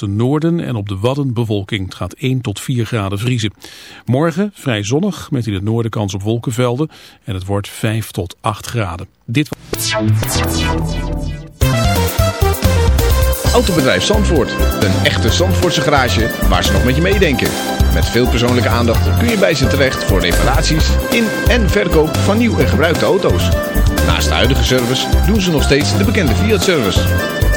het noorden en op de Wadden bewolking. Gaat 1 tot 4 graden vriezen. Morgen vrij zonnig met in het noorden kans op wolkenvelden. En het wordt 5 tot 8 graden. Dit Autobedrijf Zandvoort. Een echte Zandvoortse garage waar ze nog met je meedenken. Met veel persoonlijke aandacht kun je bij ze terecht voor reparaties in en verkoop van nieuw en gebruikte auto's. Naast de huidige service doen ze nog steeds de bekende Fiat-service.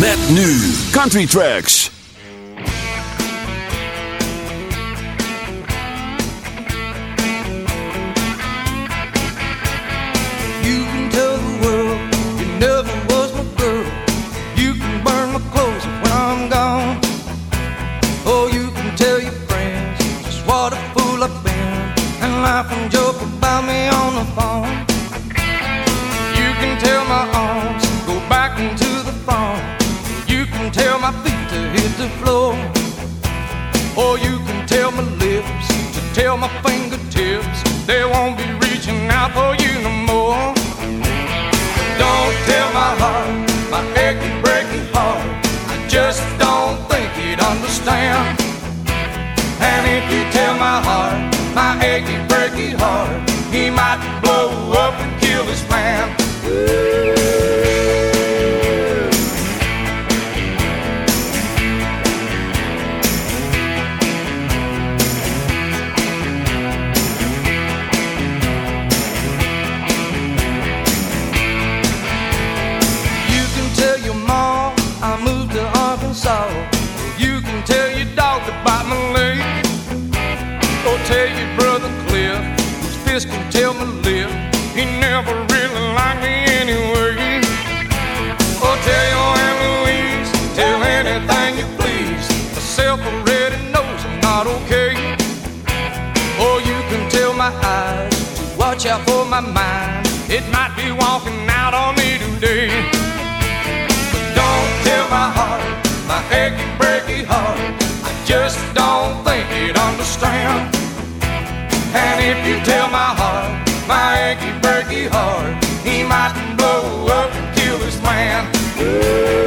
Met nu Country Tracks. You tell my feet to hit the floor. Or you can tell my lips to tell my fingertips they won't be reaching out for you no more. Don't tell my heart, my achy, breaky heart. I just don't think he'd understand. And if you tell my heart, my achy, breaky heart, he might watch for my mind. It might be walking out on me today. But don't tell my heart, my achy, breaky heart. I just don't think he'd understand. And if you tell my heart, my achy, breaky heart, he might blow up and kill this man.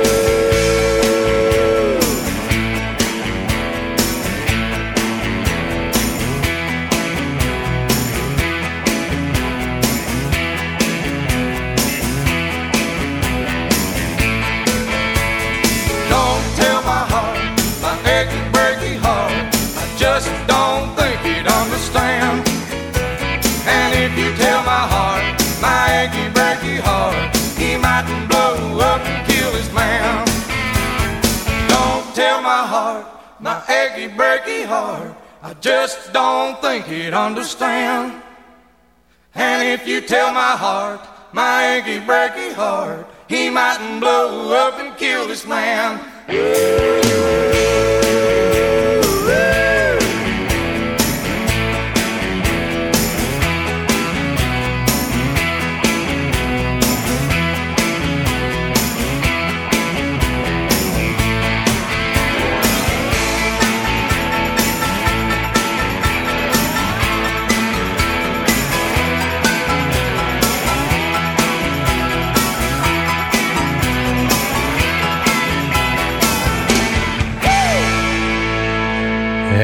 Tell my heart, my achy, breaky heart, he mightn't blow up and kill his man. Don't tell my heart, my achy, breaky heart. I just don't think he'd understand. And if you tell my heart, my achy, breaky heart, he mightn't blow up and kill this man.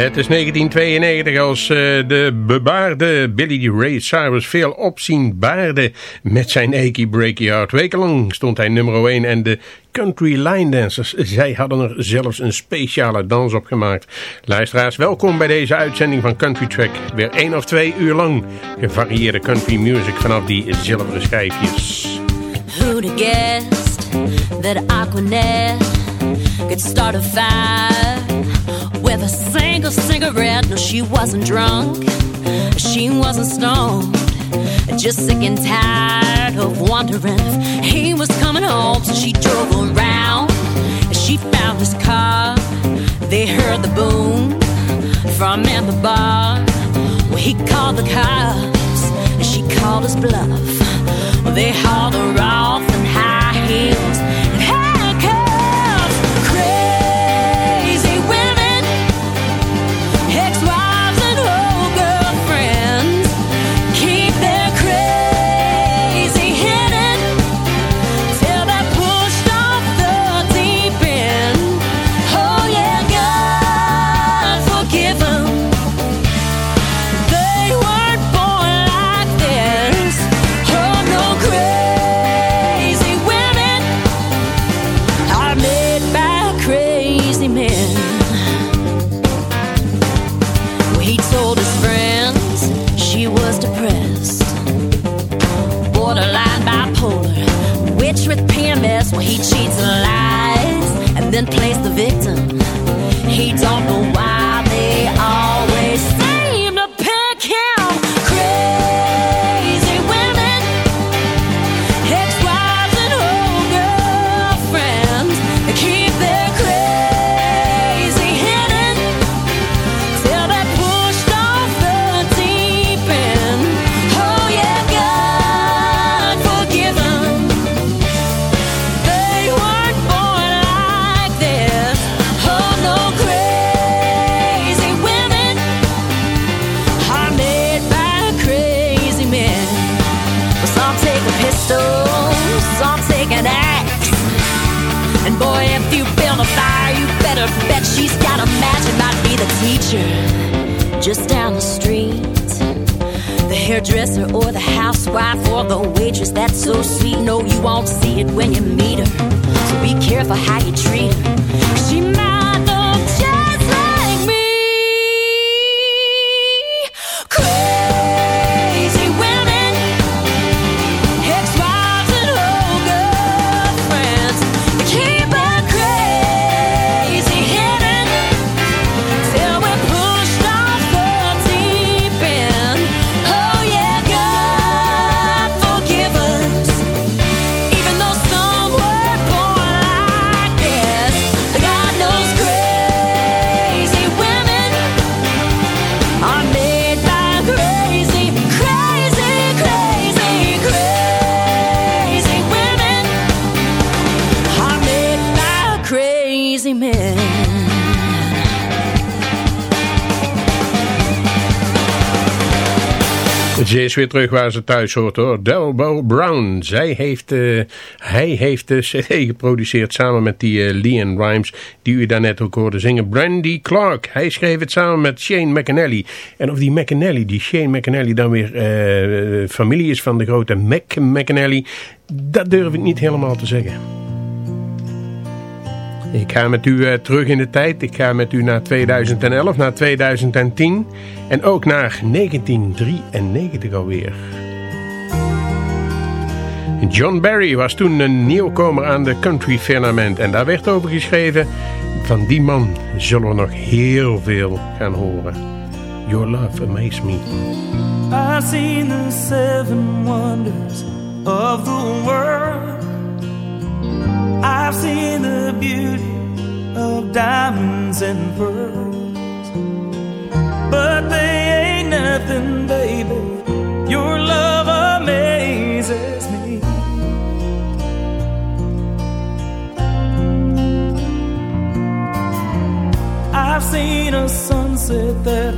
Het is 1992 als eh, de bebaarde Billy Ray Cyrus veel opzien baarde met zijn Achy Breaky Heart. Wekenlang stond hij nummer 1 en de Country Line Dancers. Zij hadden er zelfs een speciale dans op gemaakt. Luisteraars, welkom bij deze uitzending van Country Track. Weer één of twee uur lang gevarieerde country music vanaf die zilveren schijfjes. Who'd have guessed that Aquanet could start a fire with a single cigarette? No, she wasn't drunk, she wasn't stoned, just sick and tired of wondering if he was coming home. So she drove around, And she found his car. They heard the boom from in the bar. Well, he called the cops, and she called his bluff. Well, they hauled her off in high heels weer terug waar ze thuis hoort hoor. Delbo Brown. Zij heeft, eh, hij heeft de cd geproduceerd samen met die eh, Leon Rimes. Die u daarnet ook hoorde zingen. Brandy Clark. Hij schreef het samen met Shane McAnally. En of die McAnally, die Shane McAnally dan weer eh, familie is van de grote Mac McAnally. Dat durf ik niet helemaal te zeggen. Ik ga met u eh, terug in de tijd. Ik ga met u naar 2011, naar 2010 en ook naar 1993 alweer. John Barry was toen een nieuwkomer aan de country firmament en daar werd over geschreven. Van die man zullen we nog heel veel gaan horen. Your love amazes me. I've seen the seven wonders of the world. I've seen the beauty of diamonds and pearls. But they ain't nothing, baby. Your love amazes me. I've seen a sunset that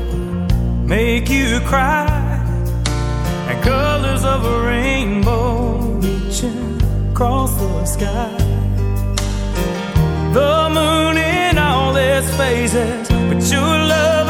make you cry, and colors of a rainbow reaching across the sky. The moon in all its phases, but your love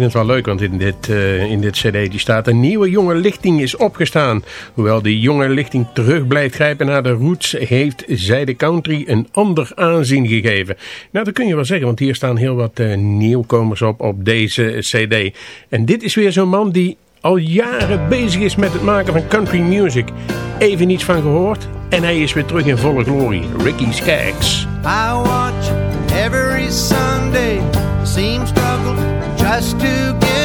vind het wel leuk, want in dit, eh, in dit cd die staat... een nieuwe jonge lichting is opgestaan. Hoewel die jonge lichting terug blijft grijpen naar de roots... heeft zij de country een ander aanzien gegeven. Nou, dat kun je wel zeggen, want hier staan heel wat eh, nieuwkomers op op deze cd. En dit is weer zo'n man die al jaren bezig is met het maken van country music. Even iets van gehoord en hij is weer terug in volle glorie. Ricky Skaggs. I watch every Sunday, seems struggle just to give.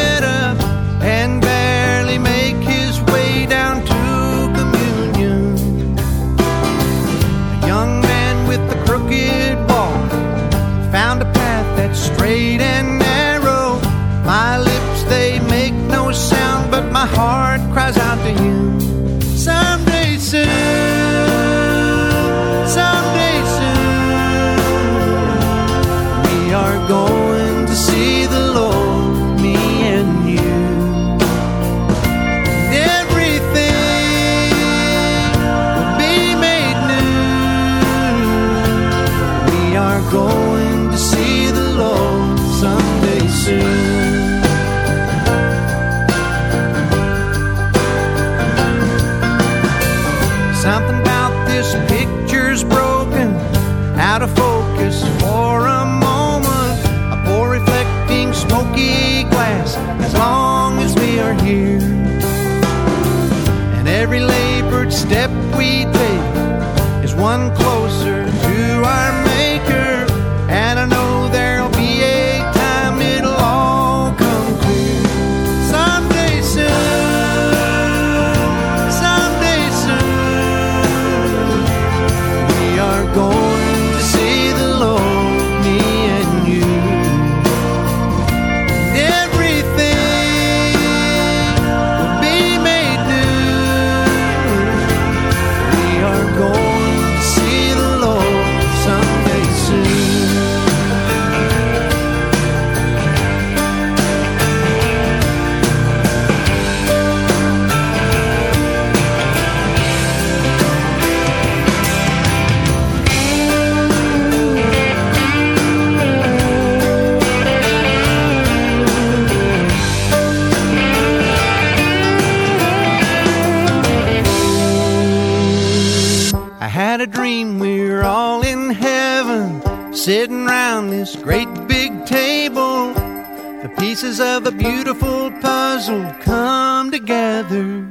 together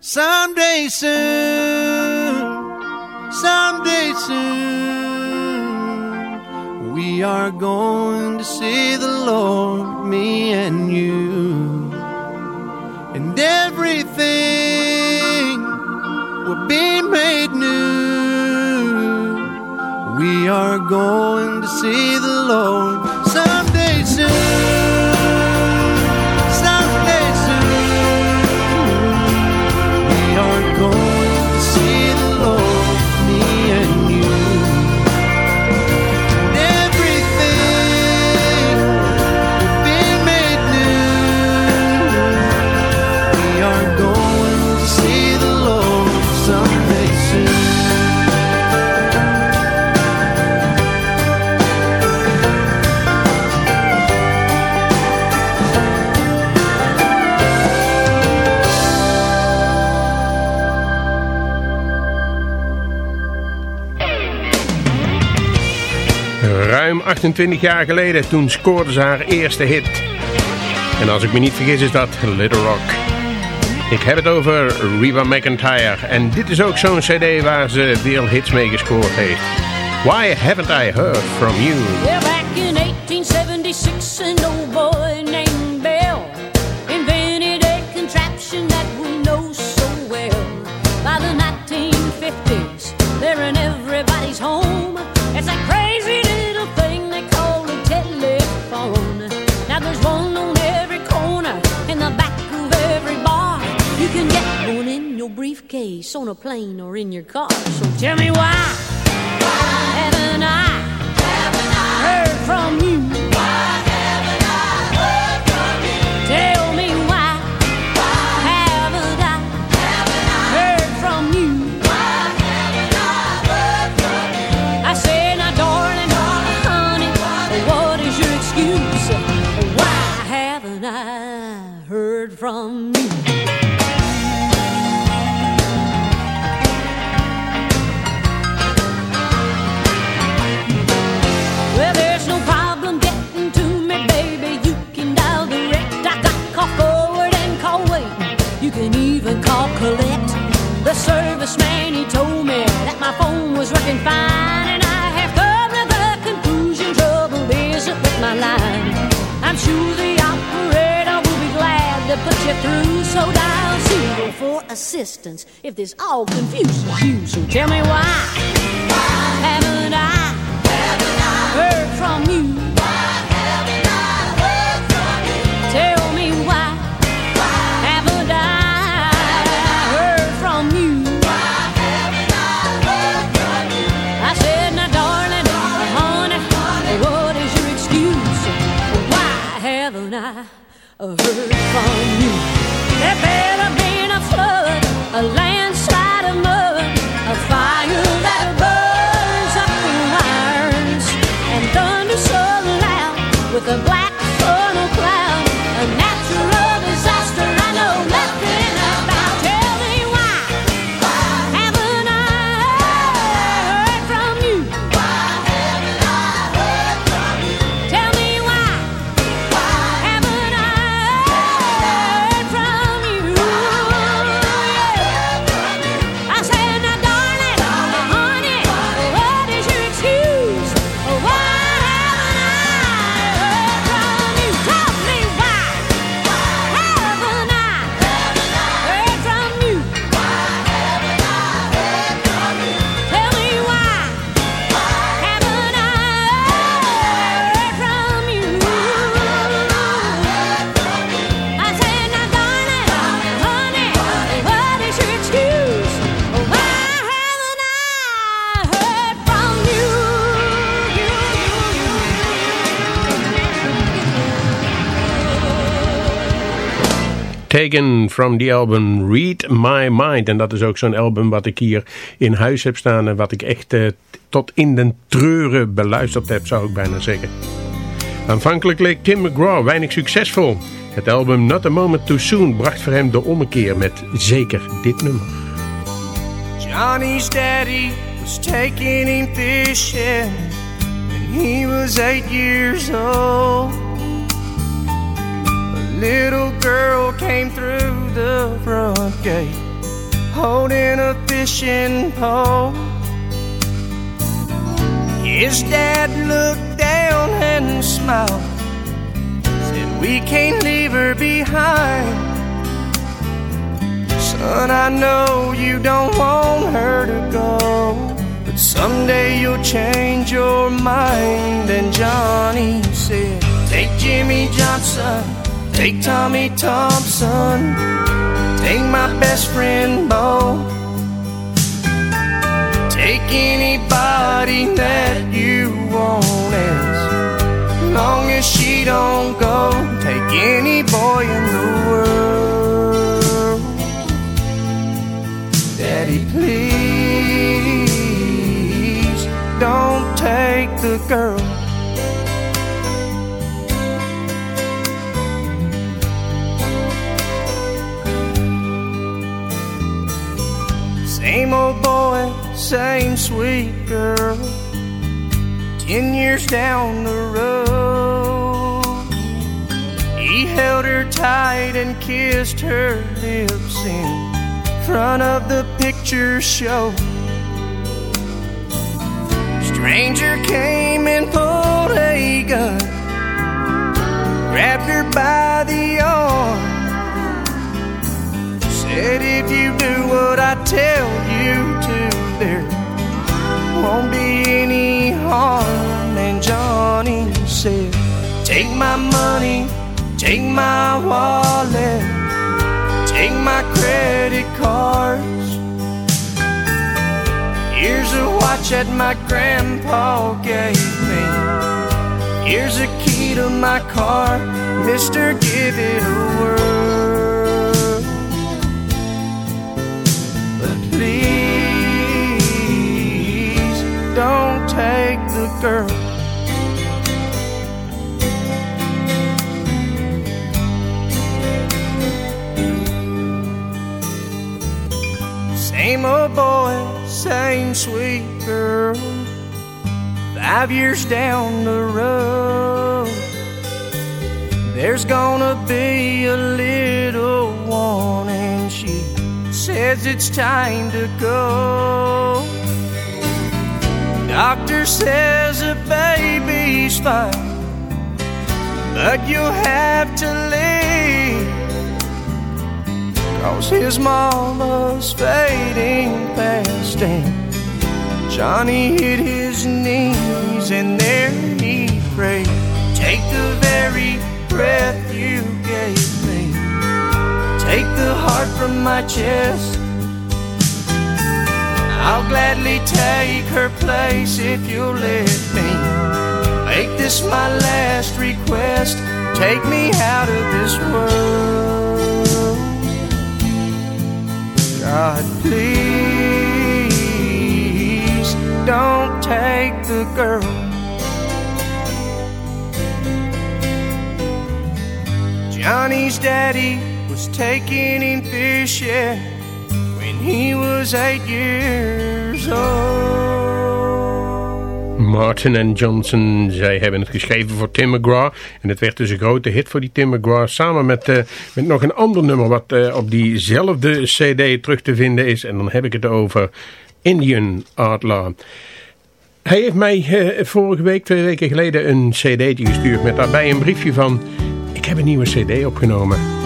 someday soon, someday soon. We are going to see the Lord, me and you, and everything will be made new. We are going to see the Lord. 28 jaar geleden, toen scoorde ze haar eerste hit. En als ik me niet vergis is dat Little Rock. Ik heb het over Reba McIntyre. En dit is ook zo'n cd waar ze veel hits mee gescoord heeft. Why Haven't I Heard From You? On a plane, or in your car. So tell me why, why haven't I Taken from the album Read My Mind. En dat is ook zo'n album wat ik hier in huis heb staan. En wat ik echt eh, tot in den treuren beluisterd heb, zou ik bijna zeggen. Aanvankelijk leek Tim McGraw weinig succesvol. Het album Not a Moment Too Soon bracht voor hem de ommekeer met zeker dit nummer. Johnny's daddy was taking him when he was eight years old. Little girl came through the front gate holding a fishing pole. His dad looked down and smiled. Said, We can't leave her behind. Son, I know you don't want her to go. But someday you'll change your mind. And Johnny said, Take Jimmy Johnson, take Tommy Thompson, take my best friend Bo. Take anybody that you want as long as she don't go. Take any boy in the same sweet girl. Ten years down the road, he held her tight and kissed her lips in front of the picture show. Stranger came and pulled a gun, grabbed her by the arm. Said if you do what I tell you to, there won't be any harm. And Johnny said, Take my money, take my wallet, take my credit cards. Here's a watch that my grandpa gave me. Here's a key to my car, Mister, give it a whirl. But please girl. Same old boy, same sweet girl. Five years down the road, there's gonna be a little one, and she says it's time to go. Doctor says the baby's fine, but you'll have to leave. Cause his mama's fading fast and Johnny hit his knees and there he prayed Take the very breath you gave me Take the heart from my chest I'll gladly take her place if you'll let me. Make this my last request. Take me out of this world. God, please don't take the girl. Johnny's daddy was taking him fishing he was eight years old. Martin en Johnson, zij hebben het geschreven voor Tim McGraw. En het werd dus een grote hit voor die Tim McGraw. Samen met, eh, met nog een ander nummer wat eh, op diezelfde cd terug te vinden is. En dan heb ik het over Indian Outlaw. Hij heeft mij eh, vorige week, twee weken geleden, een cd'tje gestuurd. Met daarbij een briefje van, ik heb een nieuwe cd opgenomen.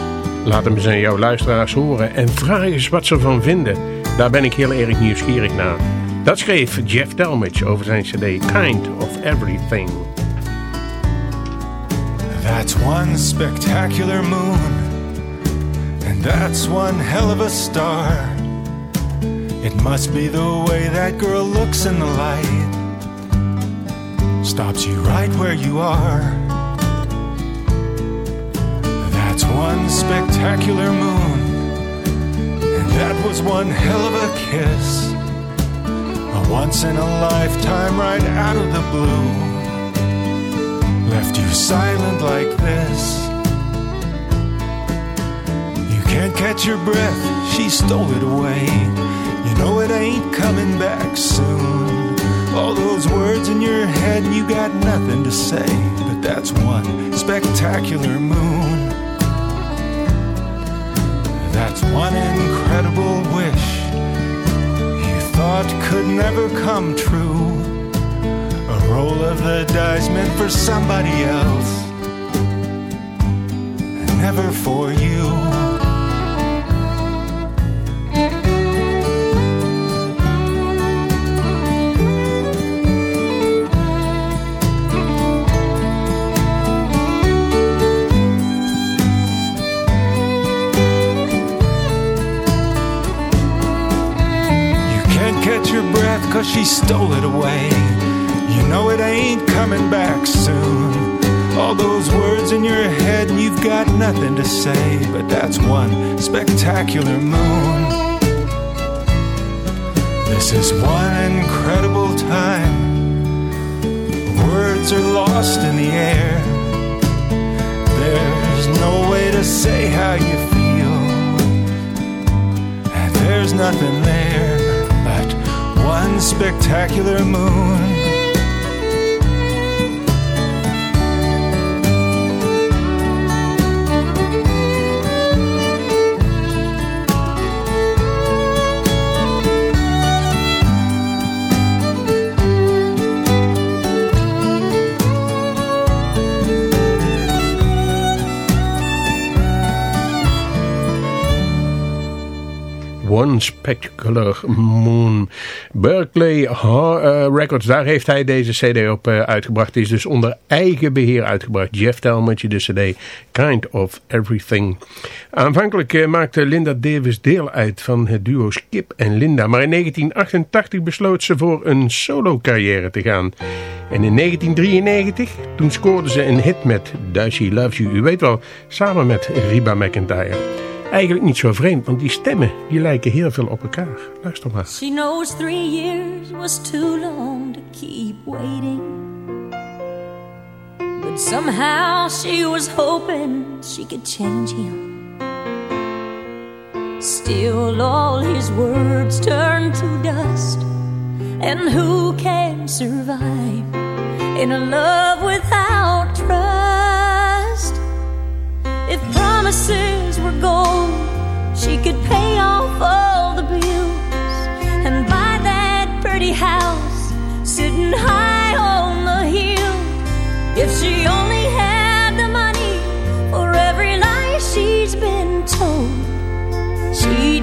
Laat hem eens aan jouw luisteraars horen en vraag eens wat ze ervan vinden. Daar ben ik heel erg nieuwsgierig naar. Dat schreef Jeff Delmich over zijn cd Kind of Everything. That's one spectacular moon, and that's one hell of a star. It must be the way that girl looks in the light, stops you right where you are. That's one spectacular moon, and that was one hell of a kiss. A once in a lifetime, right out of the blue left you silent like this. You can't catch your breath, she stole it away. You know it ain't coming back soon. All those words in your head, and you got nothing to say. But that's one spectacular moon. That's one incredible wish you thought could never come true. A roll of the dice meant for somebody else, never for. You cause she stole it away. You know it ain't coming back soon. All those words in your head and you've got nothing to say, but that's one spectacular moon. This is one incredible time. Words are lost in the air. There's no way to say how you feel. And there's nothing there spectacular moon. Spectacular Moon. Berkeley eh, Records, daar heeft hij deze cd op eh, uitgebracht. Die is dus onder eigen beheer uitgebracht. Jeff Talmadge, de cd Kind of Everything. Aanvankelijk eh, maakte Linda Davis deel uit van het duo Skip en Linda. Maar in 1988 besloot ze voor een solo carrière te gaan. En in 1993, toen scoorde ze een hit met Does Loves You. U weet wel, samen met Reba McIntyre. Eigenlijk niet zo vreemd, want die stemmen die lijken heel veel op elkaar. Luister maar. She knows three years was too long to keep waiting. But somehow she was hoping she could change him. Still, all his words turn to dust. And who can survive in a love without trust? If promises were gold, she could pay off all the bills and buy that pretty house sitting high on the hill. If she only had the money for every lie she's been told, she'd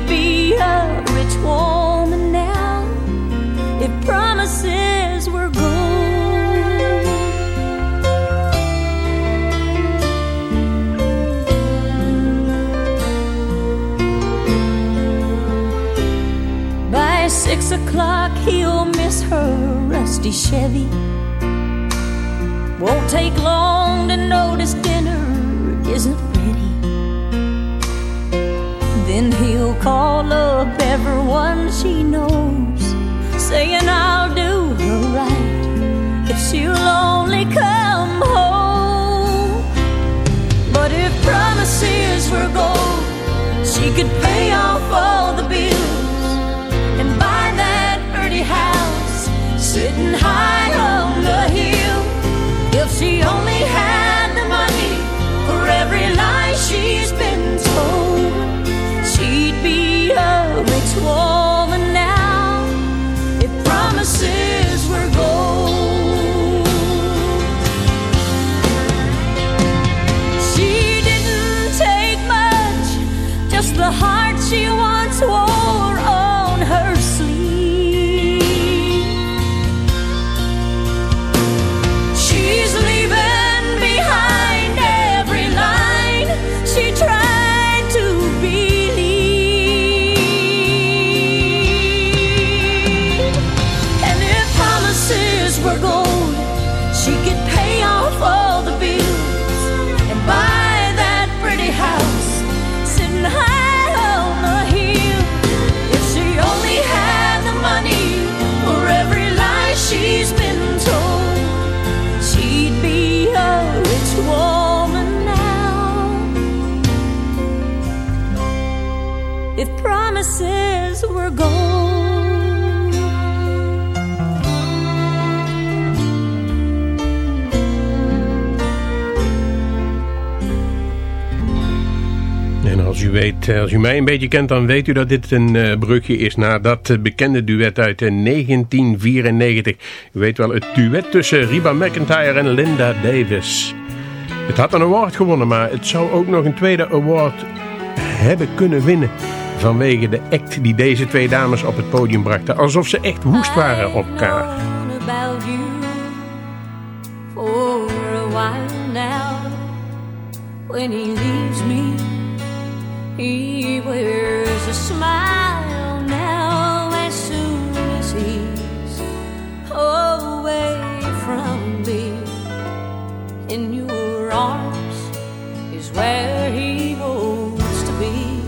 o'clock, he'll miss her rusty Chevy. Won't take long to notice dinner isn't ready. Then he'll call up everyone she knows, saying, I'll do her right if she'll only come home. But if promises were gold, she could pay off all the bills sitting high on the hill. Weet, als u mij een beetje kent, dan weet u dat dit een uh, brugje is naar dat uh, bekende duet uit 1994. U weet wel, het duet tussen Reba McIntyre en Linda Davis. Het had een award gewonnen, maar het zou ook nog een tweede award hebben kunnen winnen. Vanwege de act die deze twee dames op het podium brachten. Alsof ze echt woest waren op elkaar. When he leaves me, he wears a smile now as soon as he's away from me. In your arms is where he wants to be,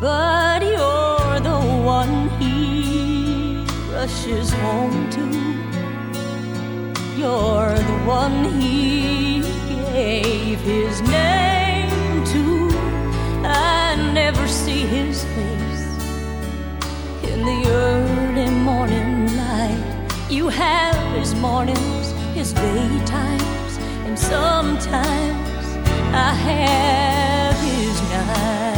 but you're the one he rushes home to. You're the one he gave his name to. I never see his face in the early morning light. You have his mornings, his daytimes, and sometimes I have his nights.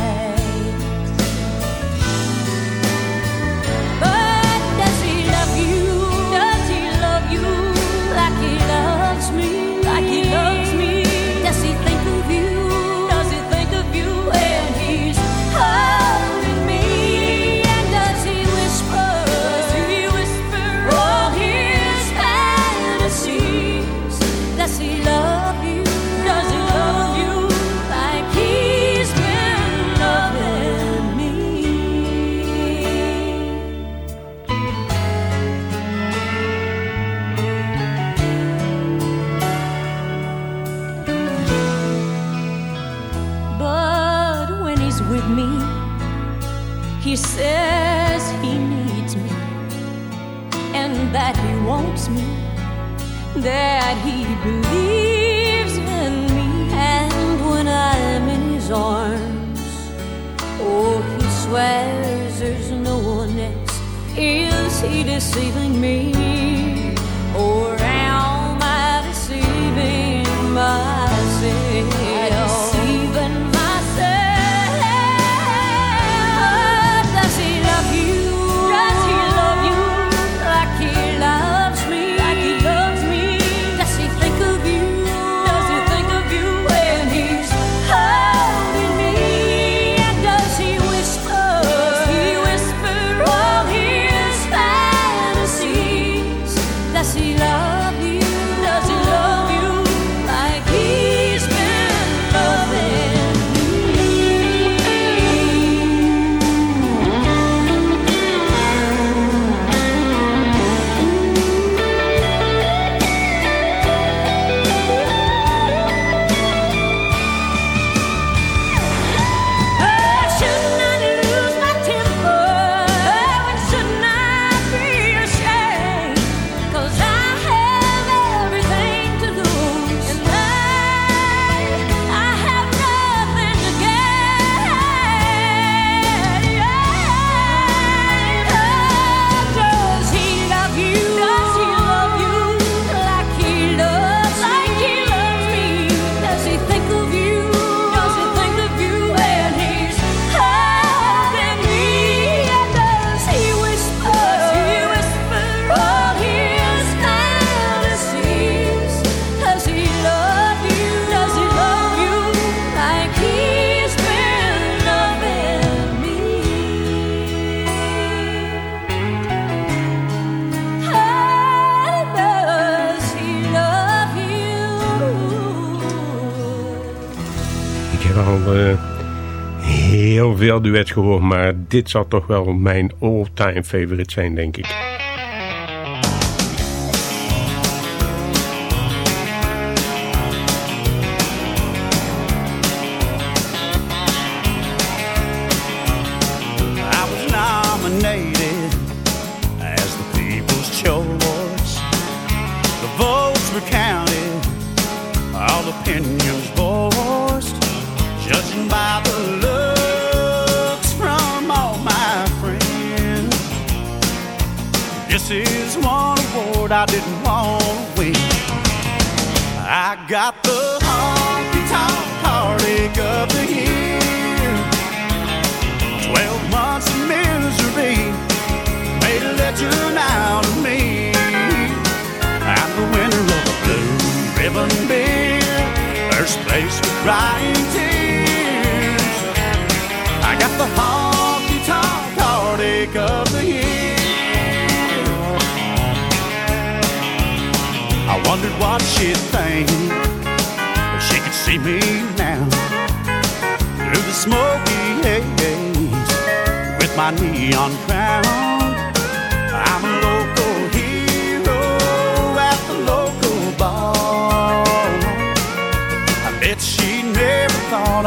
He deceiving me? Duets gehoord, maar dit zal toch wel mijn all-time favorite zijn, denk ik.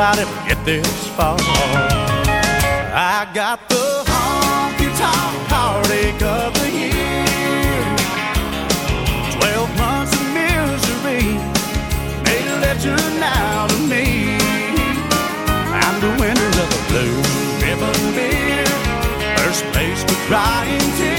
I didn't get this far. I got the honky tonk heartache of the year. Twelve months of misery made a legend out of me. I'm the winner of the Blue Ribbon Beer, first place for crying tears.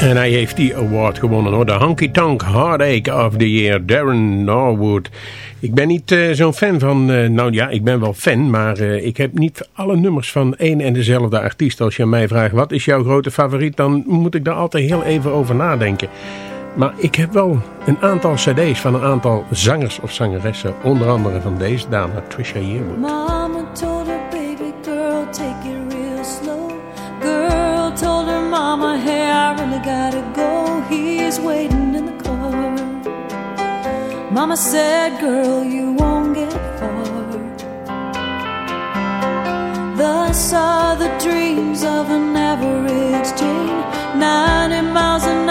En hij heeft die award gewonnen hoor. De Honky Tonk Heartache of the Year, Darren Norwood. Ik ben niet eh, zo'n fan van... Eh, nou ja, ik ben wel fan, maar eh, ik heb niet alle nummers van één en dezelfde artiest. Als je mij vraagt, wat is jouw grote favoriet? Dan moet ik daar altijd heel even over nadenken. Maar ik heb wel een aantal cd's van een aantal zangers of zangeressen. Onder andere van deze dame, Trisha Yearwood. gotta go, he's waiting in the car. Mama said, Girl, you won't get far. Thus are the dreams of an average Jane, 90 miles an hour.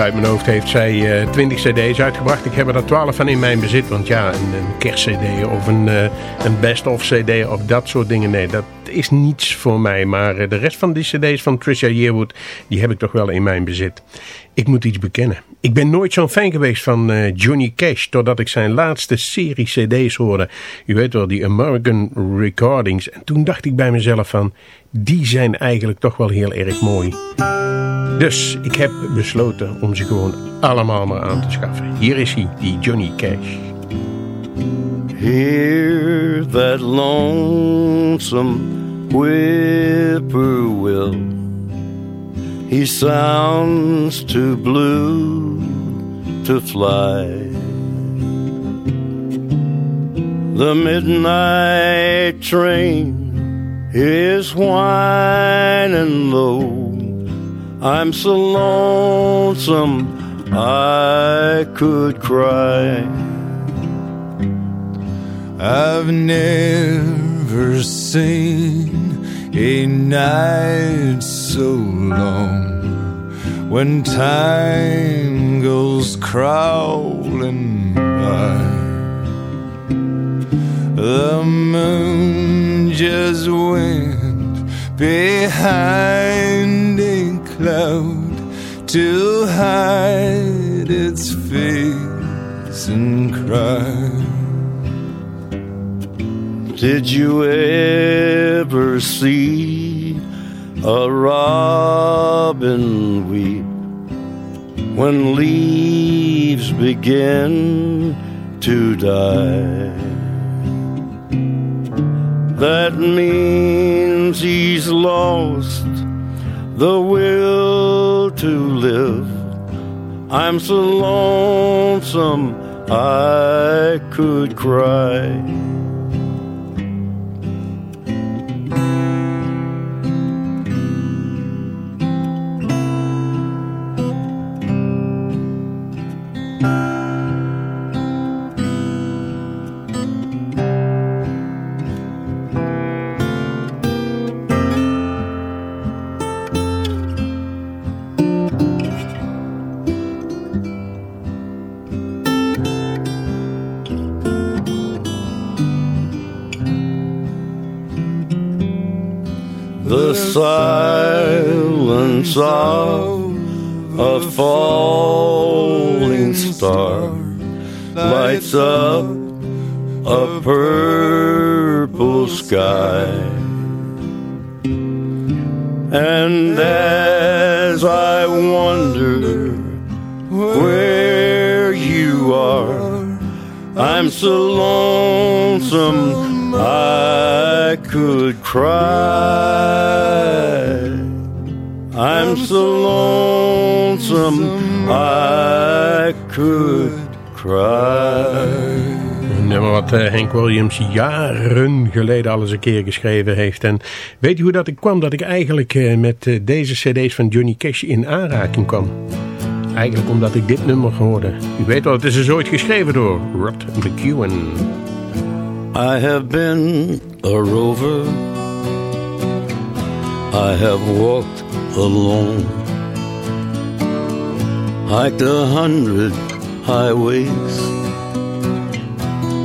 Uit mijn hoofd heeft zij eh 20 cd's uitgebracht. Ik heb er 12 van in mijn bezit. Want ja, een, een kerstcd of een, eh, een best-of cd of dat soort dingen. Nee, dat is niets voor mij. Maar eh, de rest van die cd's van Trisha Yearwood, die heb ik toch wel in mijn bezit. Ik moet iets bekennen. Ik ben nooit zo'n fan geweest van eh, Johnny Cash, totdat ik zijn laatste serie cd's hoorde. U weet wel, die American Recordings. En toen dacht ik bij mezelf van, die zijn eigenlijk toch wel heel erg mooi. Dus ik heb besloten om ze gewoon allemaal maar aan te schaffen. Hier is hij, die Johnny Cash. Hear that lonesome whippoorwill. He sounds too blue to fly. The midnight train is whining low. I'm so lonesome I could cry. I've never seen a night so long when time goes crawling by. The moon just went behind a cloud to hide its face and cry. Did you ever see a robin weep when leaves begin to die? That means he's lost the will to live. I'm so lonesome I could cry. Hank Williams jaren geleden al eens een keer geschreven heeft. En weet je hoe dat ik kwam? Dat ik eigenlijk eh, met eh, deze cd's van Johnny Cash in aanraking kwam. Eigenlijk omdat ik dit nummer hoorde. U weet wel, het is dus ooit geschreven door Rod McEwen. I have been a rover. I have walked alone. Hiked a highways.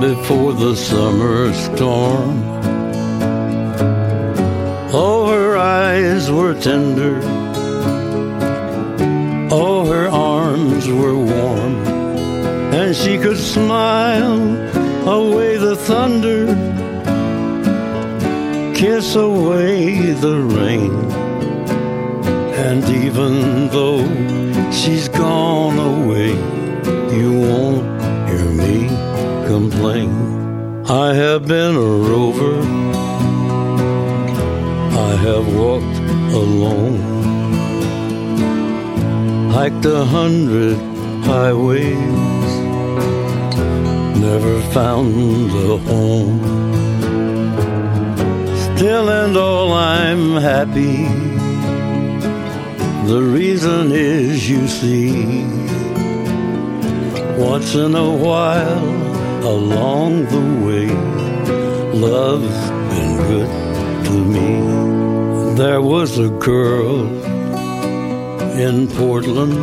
before the summer storm. Oh, her eyes were tender. Oh, her arms were warm. And she could smile away the thunder kiss away the rain. And even though she's gone away, you won't complain. I have been a rover, I have walked alone, hiked a hundred highways. never found a home. Still and all, I'm happy. The reason is, you see, once in a while along the way, love's been good to me. There was a girl in Portland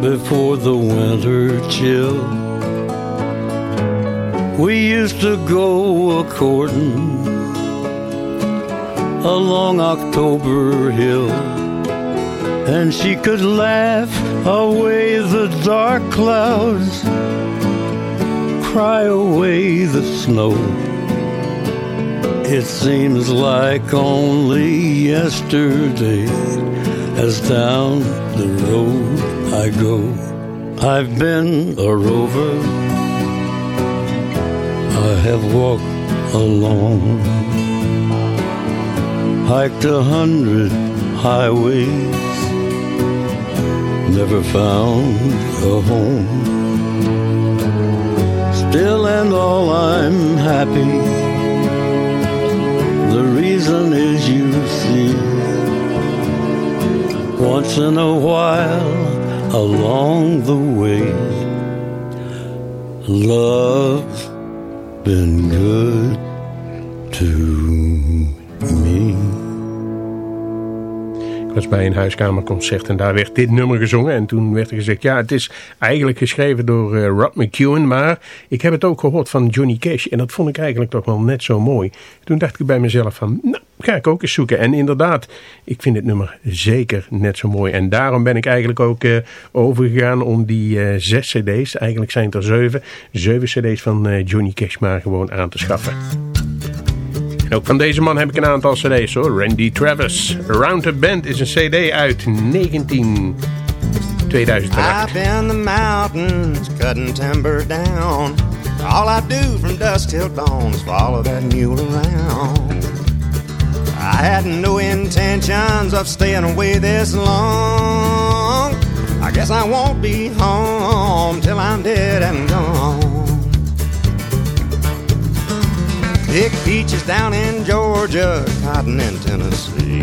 before the winter chill. We used to go a courting along October Hill, and she could laugh away the dark clouds, cry away the snow. It seems like only yesterday as down the road I go. I've been a rover. I have walked alone, hiked a hundred highways, never found a home. Still and all, I'm happy. The reason is you see, once in a while along the way, love's been good to me. Bij een huiskamerconcert en daar werd dit nummer gezongen. En toen werd er gezegd, ja, het is eigenlijk geschreven door eh, Rod McEwen. Maar ik heb het ook gehoord van Johnny Cash. En dat vond ik eigenlijk toch wel net zo mooi. Toen dacht ik bij mezelf van, nou, ga ik ook eens zoeken. En inderdaad, ik vind het nummer zeker net zo mooi. En daarom ben ik eigenlijk ook eh, overgegaan om die eh, zes cd's, eigenlijk zijn het er zeven, zeven cd's van Johnny Cash maar gewoon aan te schaffen. En ook van deze man heb ik een aantal cd's hoor. Randy Travis. Around the Bend is een cd uit 19... 2008. I've been the mountains, cutting timber down. All I do from dusk till dawn is follow that mule around. I had no intentions of staying away this long. I guess I won't be home till I'm dead and gone. Pick peaches down in Georgia, cotton in Tennessee.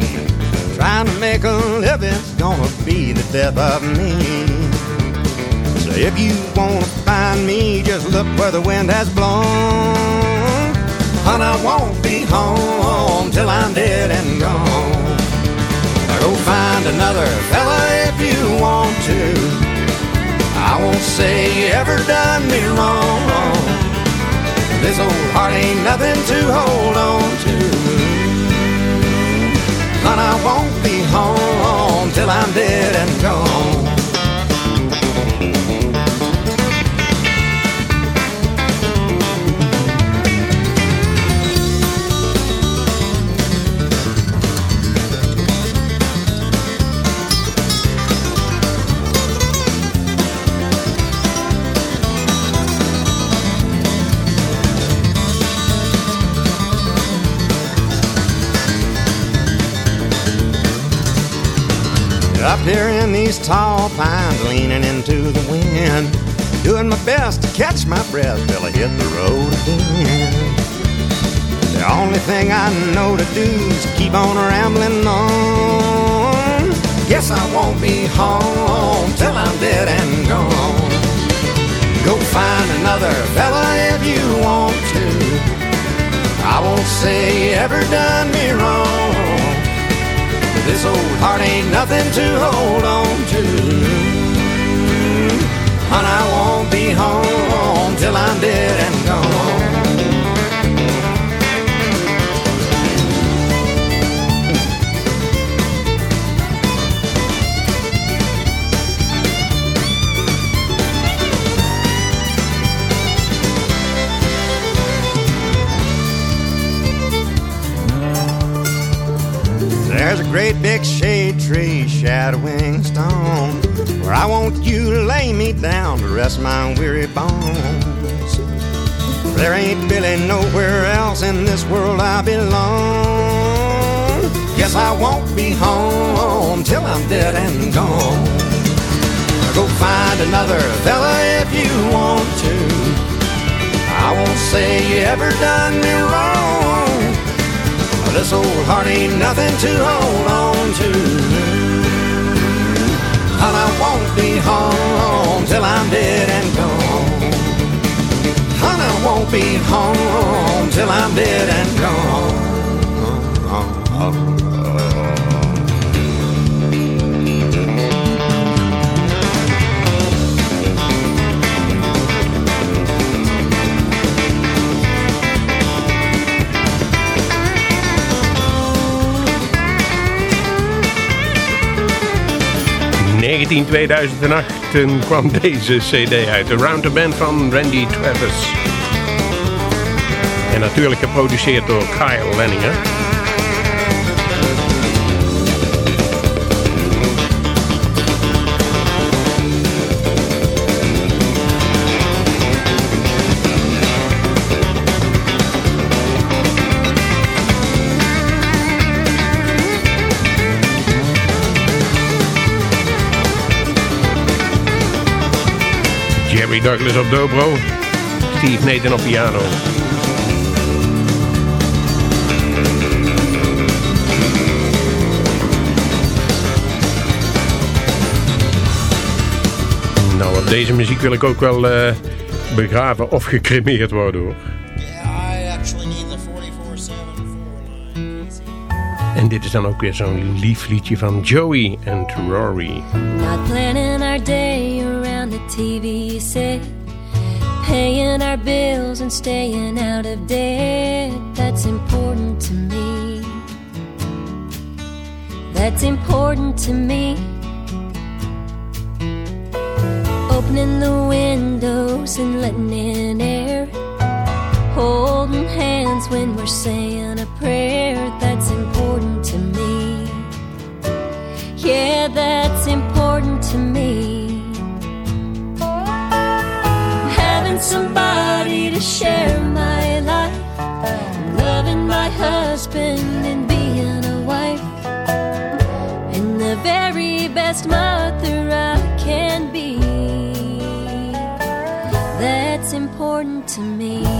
Trying to make a living's gonna be the death of me. So if you wanna find me, just look where the wind has blown. And I won't be home till I'm dead and gone. Go find another fella if you want to. I won't say you ever done me wrong. This old heart ain't nothing to hold on to. And I won't be home till I'm dead and gone. Here in these tall pines, leaning into the wind, doing my best to catch my breath till I hit the road again. The only thing I know to do is keep on rambling on. Guess I won't be home till I'm dead and gone. Go find another fella if you want to. I won't say you ever done me wrong. This old heart ain't nothing to hold on to. And I won't be home till I'm dead and gone. Big shade tree shadowing stone where I want you to lay me down to rest my weary bones. There ain't really nowhere else in this world I belong. Guess I won't be home till I'm dead and gone. Go find another fella if you want to. I won't say you ever done me wrong. This old heart ain't nothing to hold on to. And I won't be home till I'm dead and gone. And I won't be home till I'm dead and gone. Uh, uh, uh. 19 2008 toen kwam deze cd uit. Around the Band van Randy Travis. En natuurlijk geproduceerd door Kyle Lenninger. Douglas op dobro. Steve Nathan op piano. Nou, op deze muziek wil ik ook wel eh, begraven of gecremeerd worden hoor. I actually need the 44-7 En dit is dan ook weer zo'n lief liedje van Joey en Rory. Not planning our day around the TV set. Paying our bills and staying out of debt. That's important to me. That's important to me. Opening the windows and letting in air. Holding hands when we're saying a prayer. That's important to me. Yeah, that's important to me. Having somebody to share my life, loving my husband and being a wife, and the very best mother I can be. That's important to me.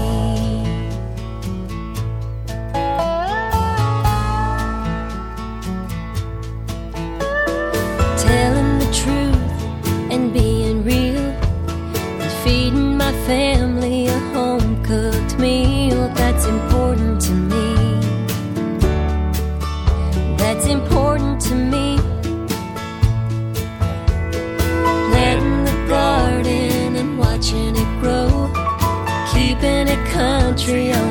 Country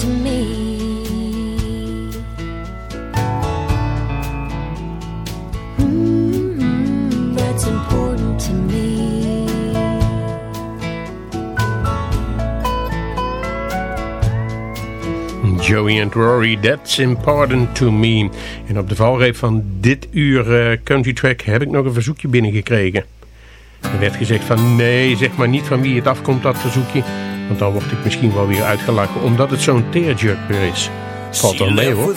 to me. Mm, That's important to me. Joey and Rory, That's Important to Me. En op de valreep van dit uur eh, Country Track heb ik nog een verzoekje binnengekregen. Er werd gezegd van nee, zeg maar niet van wie het afkomt dat verzoekje. Want dan word ik misschien wel weer uitgelachen omdat het zo'n tearjerker is. Valt wel mee hoor.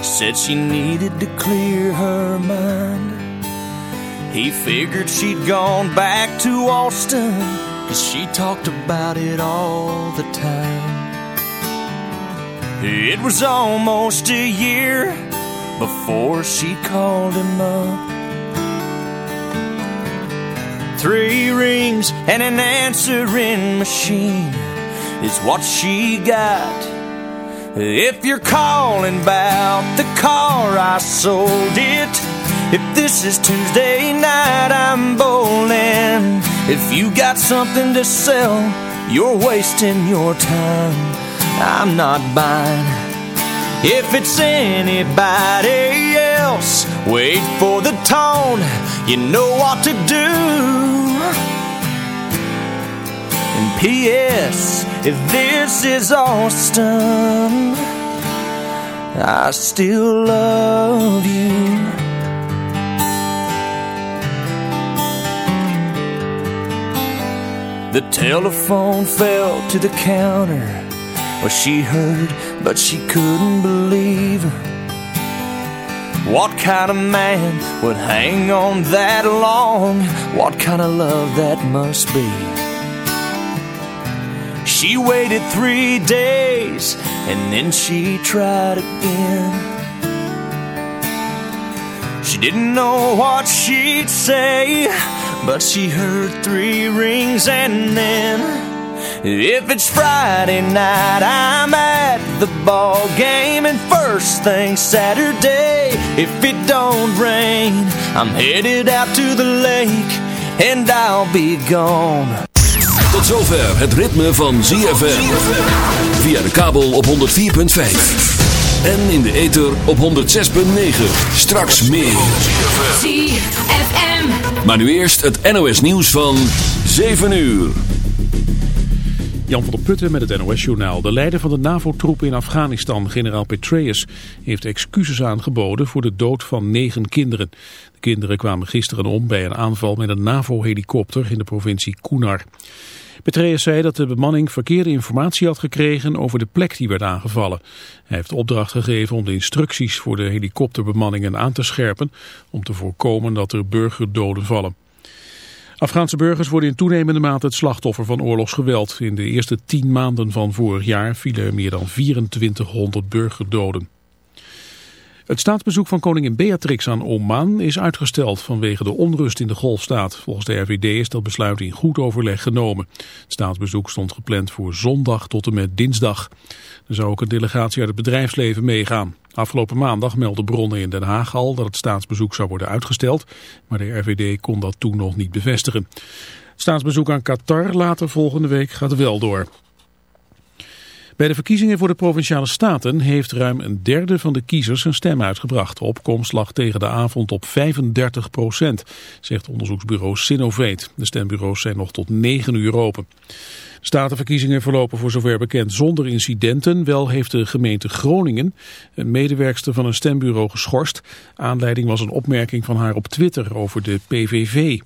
Said she needed to clear her mind. He figured she'd gone back to Austin. Cause she talked about it all the time. It was almost a year before she called him up. Three rings and an answering machine is what she got. If you're calling about the car, I sold it. If this is Tuesday night, I'm bowling. If you got something to sell, you're wasting your time. I'm not buying. If it's anybody wait for the tone. You know what to do. And P.S. If this is Austin, I still love you. The telephone fell to the counter. Well, she heard, but she couldn't believe. What kind of man would hang on that long? What kind of love that must be? She waited three days and then she tried again. She didn't know what she'd say, but she heard three rings and then. If it's Friday night, I'm at the ball game, and first thing Saturday, if it don't rain, I'm headed out to the lake, and I'll be gone. Tot zover het ritme van ZFM. Via de kabel op 104.5. En in de ether op 106.9. Straks meer. ZFM. Maar nu eerst het NOS nieuws van 7 uur. Jan van der Putten met het NOS-journaal. De leider van de NAVO-troepen in Afghanistan, generaal Petraeus, heeft excuses aangeboden voor de dood van negen kinderen. De kinderen kwamen gisteren om bij een aanval met een NAVO-helikopter in de provincie Kunar. Petraeus zei dat de bemanning verkeerde informatie had gekregen over de plek die werd aangevallen. Hij heeft opdracht gegeven om de instructies voor de helikopterbemanningen aan te scherpen om te voorkomen dat er burgerdoden vallen. Afghaanse burgers worden in toenemende mate het slachtoffer van oorlogsgeweld. In de eerste tien maanden van vorig jaar vielen er meer dan 2400 burgerdoden. Het staatsbezoek van koningin Beatrix aan Oman is uitgesteld vanwege de onrust in de golfstaat. Volgens de RVD is dat besluit in goed overleg genomen. Het staatsbezoek stond gepland voor zondag tot en met dinsdag. Er zou ook een delegatie uit het bedrijfsleven meegaan. Afgelopen maandag meldden bronnen in Den Haag al dat het staatsbezoek zou worden uitgesteld, maar de RVD kon dat toen nog niet bevestigen. Het staatsbezoek aan Qatar later volgende week gaat wel door. Bij de verkiezingen voor de Provinciale Staten heeft ruim een derde van de kiezers een stem uitgebracht. De opkomst lag tegen de avond op 35 procent, zegt onderzoeksbureau Sinovate. De stembureaus zijn nog tot 9 uur open. De statenverkiezingen verlopen voor zover bekend zonder incidenten. Wel heeft de gemeente Groningen een medewerkster van een stembureau geschorst. Aanleiding was een opmerking van haar op Twitter over de PVV.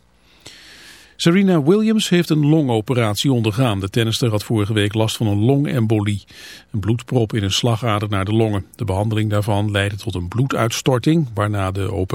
Serena Williams heeft een longoperatie ondergaan. De tennister had vorige week last van een longembolie. Een bloedprop in een slagader naar de longen. De behandeling daarvan leidde tot een bloeduitstorting, waarna de operatie